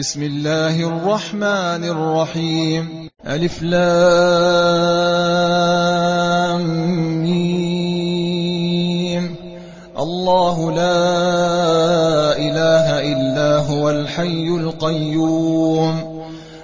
بسم الله الرحمن الرحيم. ألف لام الله لا إله إلا هو الحي القيوم.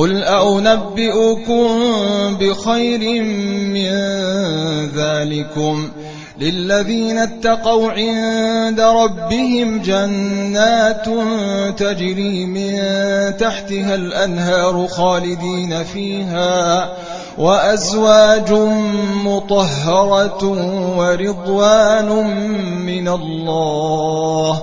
قل أنبئكم بخير من ذلكم للذين اتقوا عند ربهم جنات تجري من تحتها الأنهار خالدين فيها وأزواج مطهرة ورضوان من الله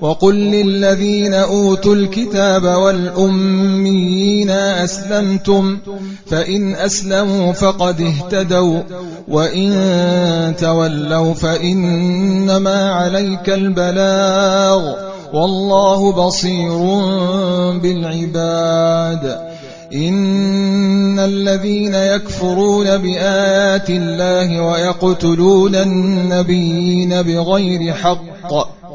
وقل للذين أوتوا الكتاب والأميين أسلمتم فإن أسلموا فقد اهتدوا وإن تولوا فإنما عليك البلاغ. والله بصير بالعباد. إن الذين يكفرون بآيات الله ويقتلون النبيين بغير حق.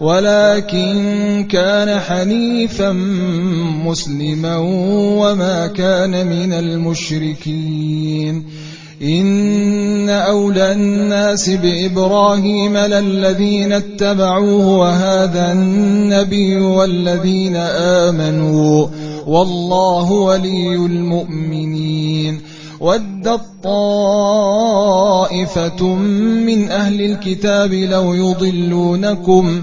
ولكن كان حنيفا مسلما وما كان من المشركين. إن أولى الناس بإبراهيم للذين اتبعوه وهذا النبي والذين آمنوا. والله ولي المؤمنين. ودت طائفة من أهل الكتاب لو يضلونكم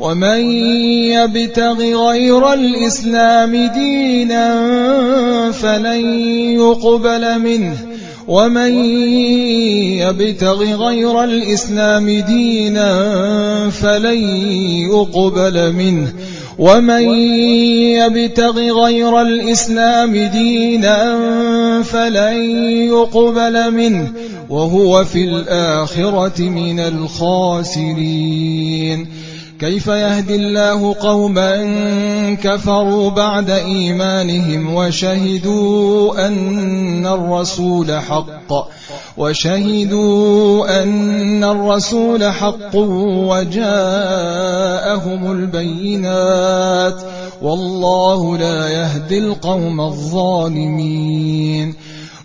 ومن يبتغ غير الإسلام دينا فلن يقبل منه. ومن يبتغ غير الإسلام دينا فلن يقبل منه. ومن يبتغ غير الإسلام دينا فلن يقبل منه. وهو في الآخرة من الخاسرين. كيف يهدي الله قوما كفروا بعد إيمانهم وشهدوا أن الرسول حق وشهدوا أن الرسول حق وجاءهم البينات والله لا يهدي القوم الظالمين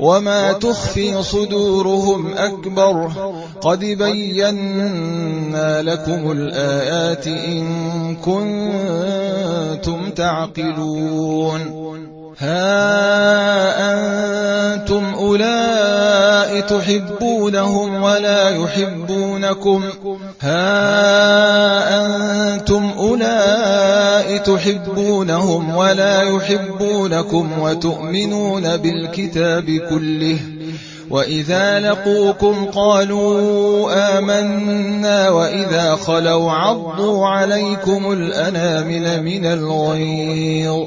وما تخفي صدورهم أكبر قد بينا لكم الآيات إن كنتم تعقلون ها أنتم أولئك تحبونهم ولا يحبونكم. ها أنتم أولئك تحبونهم ولا يحبونكم وتؤمنون بالكتاب كله. وإذا لقوكم قالوا آمنا وإذا خلوا عضوا عليكم الأنامل من الغيظ.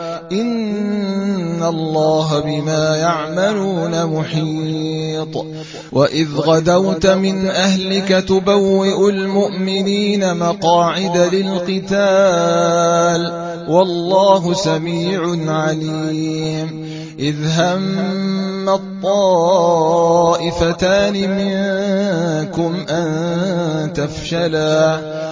إن الله بما يعملون محيط وإذ غدوت من أهلك تبوئ المؤمنين مقاعد للقتال والله سميع عليم إذ هم الطائفتان منكم أن تفشلا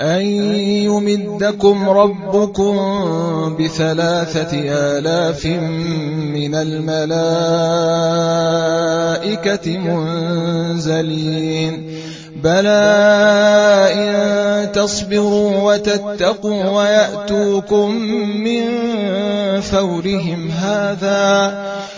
أن يمدكم ربكم بثلاثة آلاف من الملائكة منزلين. بلى إن تصبروا وتتقوا ويأتوكم من فورهم هذا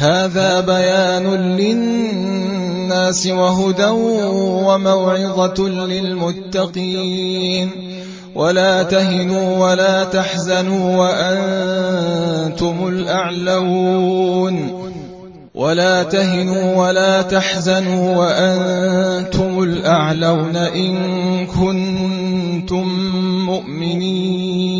هذا بيان للناس وهدى وموعظة للمتقين. ولا تهنوا ولا تحزنوا وأنتم الأعلون. ولا تهنوا ولا تحزنوا وأنتم الأعلون إن كنتم مؤمنين.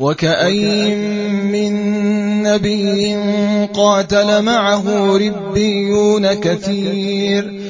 وكأين من نبي قاتل معه ربيون كثير.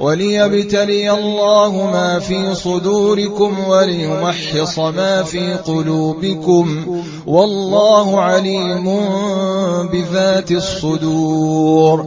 وليبتلي الله ما في صدوركم وليمحص ما في قلوبكم والله عليم بذات الصدور.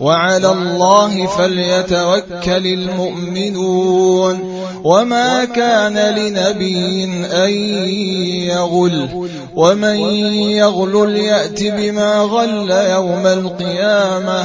وعلى الله فليتوكل المؤمنون. وما كان لنبي أن يغل ومن يغل يأت بما غل يوم القيامة.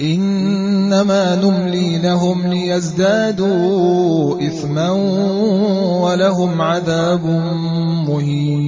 إنما نملي لهم ليزدادوا إثما ولهم عذاب مهين.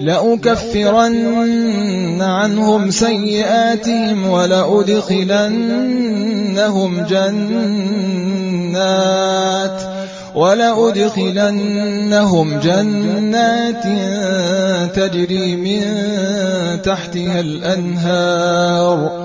لأكفرن عنهم سيئاتهم ولأدخلنهم جنات ولأدخلنهم جنات تجري من تحتها الأنهار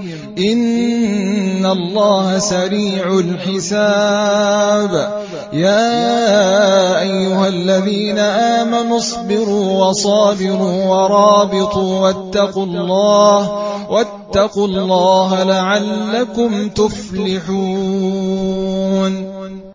إن الله سريع الحساب يا أيها الذين آمنوا اصبروا وصابروا ورابطوا واتقوا الله واتقوا الله لعلكم تفلحون